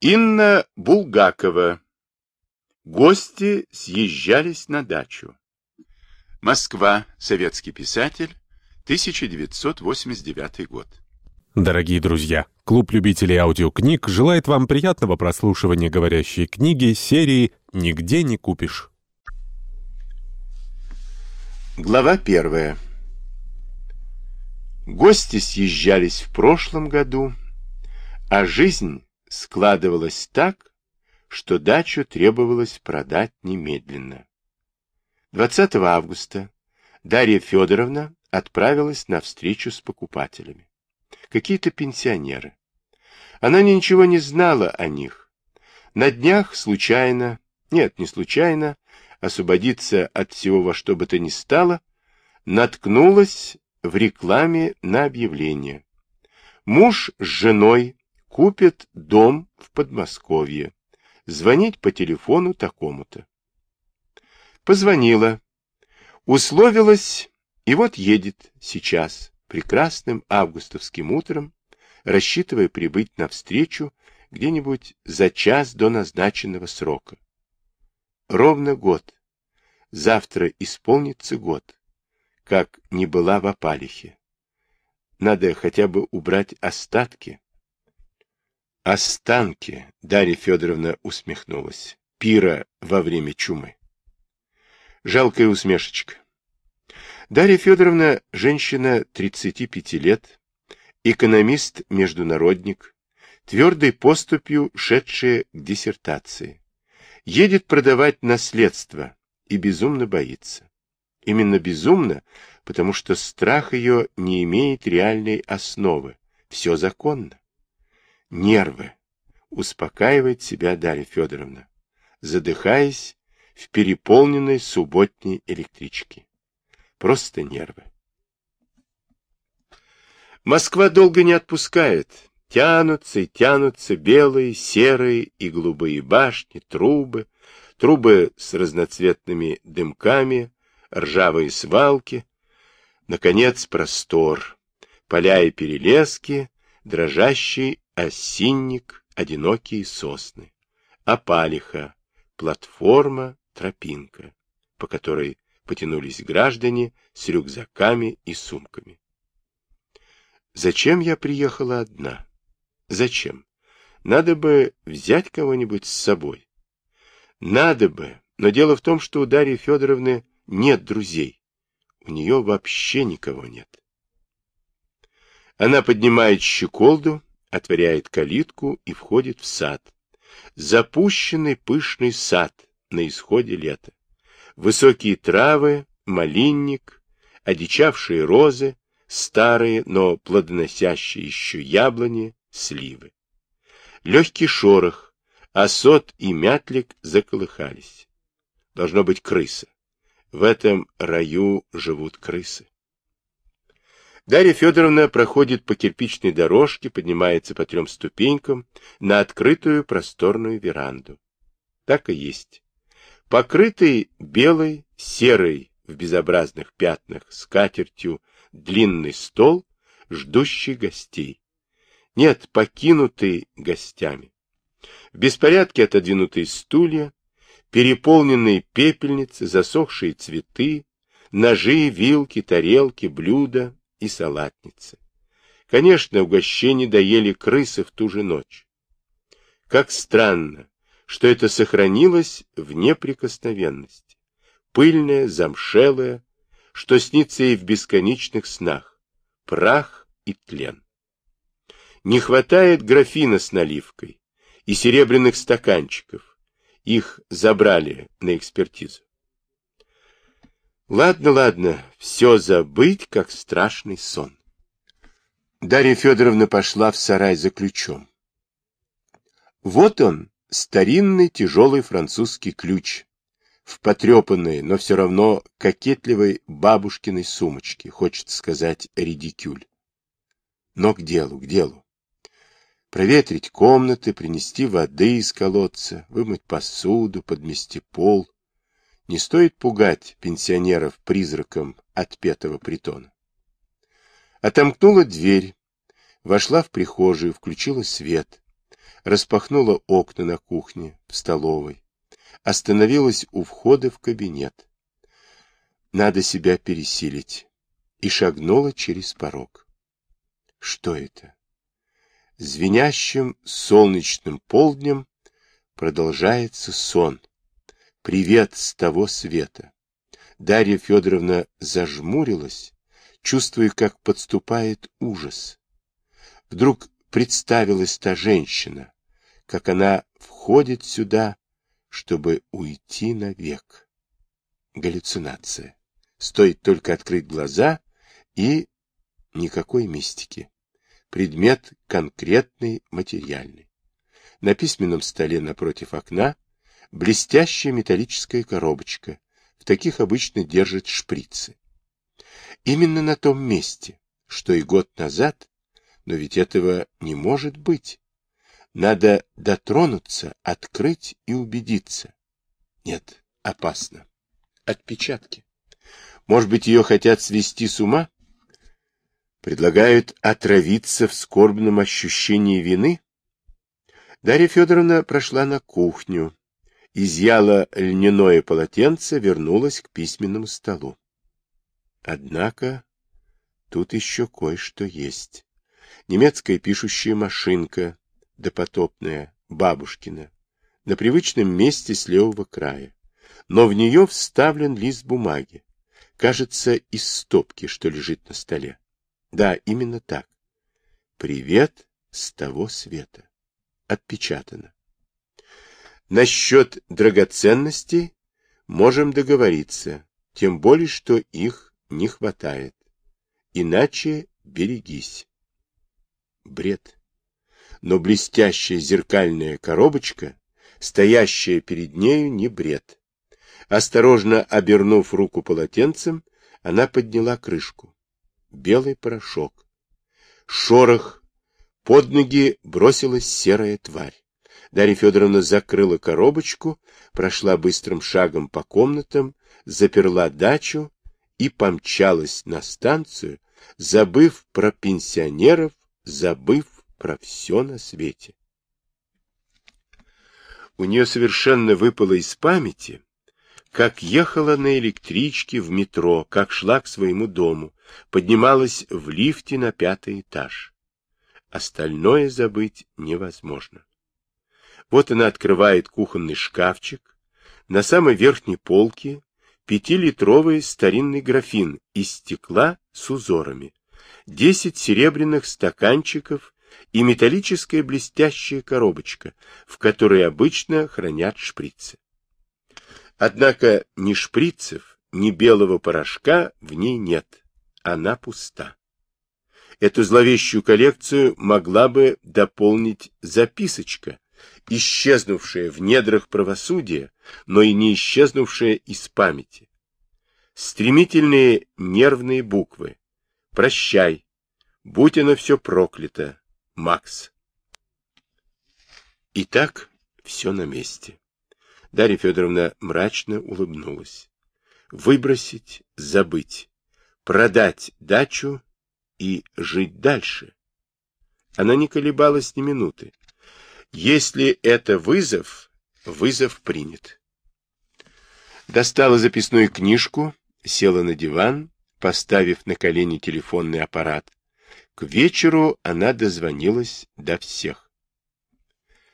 Инна Булгакова. Гости съезжались на дачу. Москва. Советский писатель. 1989 год. Дорогие друзья, клуб любителей аудиокниг желает вам приятного прослушивания говорящей книги серии «Нигде не купишь». Глава первая. Гости съезжались в прошлом году, а жизнь складывалась так, что дачу требовалось продать немедленно. 20 августа Дарья Федоровна отправилась на встречу с покупателями. Какие-то пенсионеры. Она ничего не знала о них. На днях случайно, нет, не случайно, освободиться от всего во что бы то ни стало, наткнулась в рекламе на объявление. Муж с женой купят дом в Подмосковье. Звонить по телефону такому-то. Позвонила. Условилась, и вот едет сейчас, прекрасным августовским утром, рассчитывая прибыть навстречу где-нибудь за час до назначенного срока. Ровно год. Завтра исполнится год, как не была в опалихе. Надо хотя бы убрать остатки. Останки, Дарья Федоровна усмехнулась. Пира во время чумы. Жалкая усмешечка. Дарья Федоровна, женщина 35 лет, экономист-международник, твердой поступью шедшая к диссертации. Едет продавать наследство и безумно боится. Именно безумно, потому что страх ее не имеет реальной основы. Все законно. Нервы. Успокаивает себя Дарья Федоровна, задыхаясь в переполненной субботней электричке. Просто нервы. Москва долго не отпускает. Тянутся и тянутся белые, серые и голубые башни, трубы, трубы с разноцветными дымками, ржавые свалки. Наконец, простор, поля и перелески, дрожащий осинник, одинокие сосны, опалиха, платформа, тропинка, по которой потянулись граждане с рюкзаками и сумками. Зачем я приехала одна? Зачем? Надо бы взять кого-нибудь с собой. Надо бы, но дело в том, что у Дарьи Федоровны нет друзей. У нее вообще никого нет. Она поднимает щеколду, отворяет калитку и входит в сад. Запущенный пышный сад на исходе лета. Высокие травы, малинник, одичавшие розы, старые, но плодоносящие еще яблони, сливы. Легкий шорох, осот и мятлик заколыхались. Должно быть крыса. В этом раю живут крысы. Дарья Федоровна проходит по кирпичной дорожке, поднимается по трем ступенькам на открытую просторную веранду. Так и есть. Покрытый белой, серой в безобразных пятнах скатертью длинный стол, ждущий гостей. Нет, покинутый гостями. В беспорядке отодвинутые стулья, переполненные пепельницы, засохшие цветы, ножи, вилки, тарелки, блюда, и салатницы. Конечно, угощение доели крысы в ту же ночь. Как странно, что это сохранилось в неприкосновенности. Пыльное, замшелое, что снится и в бесконечных снах. Прах и тлен. Не хватает графина с наливкой и серебряных стаканчиков. Их забрали на экспертизу. Ладно, ладно, все забыть, как страшный сон. Дарья Федоровна пошла в сарай за ключом. Вот он, старинный тяжелый французский ключ, в потрепанной, но все равно кокетливой бабушкиной сумочке, хочется сказать, редикюль. Но к делу, к делу. Проветрить комнаты, принести воды из колодца, вымыть посуду, подмести пол, не стоит пугать пенсионеров призраком отпетого притона. Отомкнула дверь, вошла в прихожую, включила свет, распахнула окна на кухне, в столовой, остановилась у входа в кабинет. Надо себя пересилить. И шагнула через порог. Что это? Звенящим солнечным полднем продолжается сон. Привет с того света. Дарья Федоровна зажмурилась, чувствуя, как подступает ужас. Вдруг представилась та женщина, как она входит сюда, чтобы уйти навек. Галлюцинация. Стоит только открыть глаза, и никакой мистики. Предмет конкретный, материальный. На письменном столе напротив окна блестящая металлическая коробочка. В таких обычно держат шприцы. Именно на том месте, что и год назад, но ведь этого не может быть. Надо дотронуться, открыть и убедиться. Нет, опасно. Отпечатки. Может быть, ее хотят свести с ума? Предлагают отравиться в скорбном ощущении вины? Дарья Федоровна прошла на кухню, изъяла льняное полотенце, вернулась к письменному столу. Однако тут еще кое-что есть. Немецкая пишущая машинка, допотопная, бабушкина, на привычном месте с левого края. Но в нее вставлен лист бумаги, кажется, из стопки, что лежит на столе. Да, именно так. Привет с того света. Отпечатано. Насчет драгоценностей можем договориться, тем более, что их не хватает. Иначе берегись. Бред. Но блестящая зеркальная коробочка, стоящая перед нею, не бред. Осторожно обернув руку полотенцем, она подняла крышку. Белый порошок. Шорох. Под ноги бросилась серая тварь. Дарья Федоровна закрыла коробочку, прошла быстрым шагом по комнатам, заперла дачу и помчалась на станцию, забыв про пенсионеров, забыв про все на свете. У нее совершенно выпало из памяти, как ехала на электричке в метро, как шла к своему дому, поднималась в лифте на пятый этаж. Остальное забыть невозможно. Вот она открывает кухонный шкафчик, на самой верхней полке пятилитровый старинный графин из стекла с узорами, десять серебряных стаканчиков и металлическая блестящая коробочка, в которой обычно хранят шприцы. Однако ни шприцев, ни белого порошка в ней нет. Она пуста. Эту зловещую коллекцию могла бы дополнить записочка, исчезнувшая в недрах правосудия, но и не исчезнувшая из памяти. Стремительные нервные буквы. Прощай. Будь оно все проклято. Макс. Итак, все на месте. Дарья Федоровна мрачно улыбнулась. Выбросить, забыть, продать дачу и жить дальше. Она не колебалась ни минуты. Если это вызов, вызов принят. Достала записную книжку, села на диван, поставив на колени телефонный аппарат. К вечеру она дозвонилась до всех.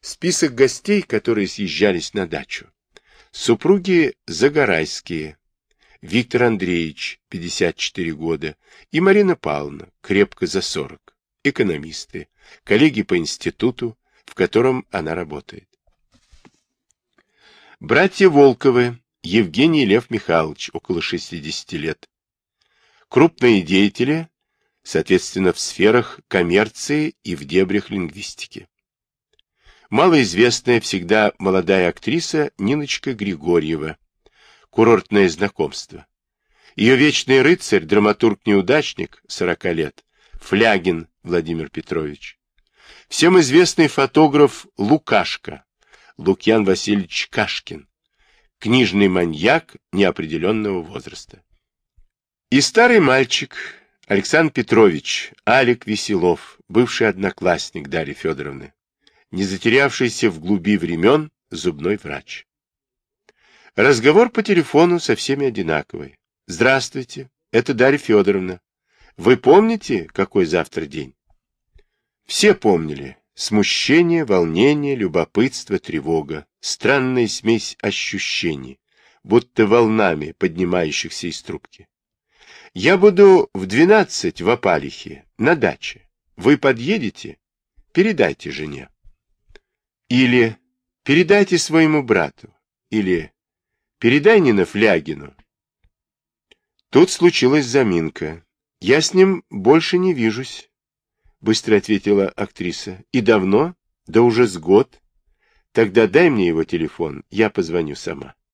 Список гостей, которые съезжались на дачу. Супруги Загорайские, Виктор Андреевич, 54 года, и Марина Павловна, крепко за 40, экономисты, коллеги по институту, в котором она работает. Братья Волковы, Евгений Лев Михайлович, около 60 лет. Крупные деятели, соответственно, в сферах коммерции и в дебрях лингвистики малоизвестная всегда молодая актриса Ниночка Григорьева. Курортное знакомство. Ее вечный рыцарь, драматург-неудачник, 40 лет, Флягин Владимир Петрович. Всем известный фотограф Лукашка, Лукьян Васильевич Кашкин, книжный маньяк неопределенного возраста. И старый мальчик Александр Петрович, Алик Веселов, бывший одноклассник Дарьи Федоровны, не затерявшийся в глуби времен зубной врач. Разговор по телефону со всеми одинаковый. Здравствуйте, это Дарья Федоровна. Вы помните, какой завтра день? Все помнили. Смущение, волнение, любопытство, тревога. Странная смесь ощущений, будто волнами поднимающихся из трубки. Я буду в двенадцать в Апалихе, на даче. Вы подъедете? Передайте жене. Или передайте своему брату. Или передай Нина Флягину. Тут случилась заминка. Я с ним больше не вижусь. — быстро ответила актриса. — И давно? Да уже с год. Тогда дай мне его телефон, я позвоню сама.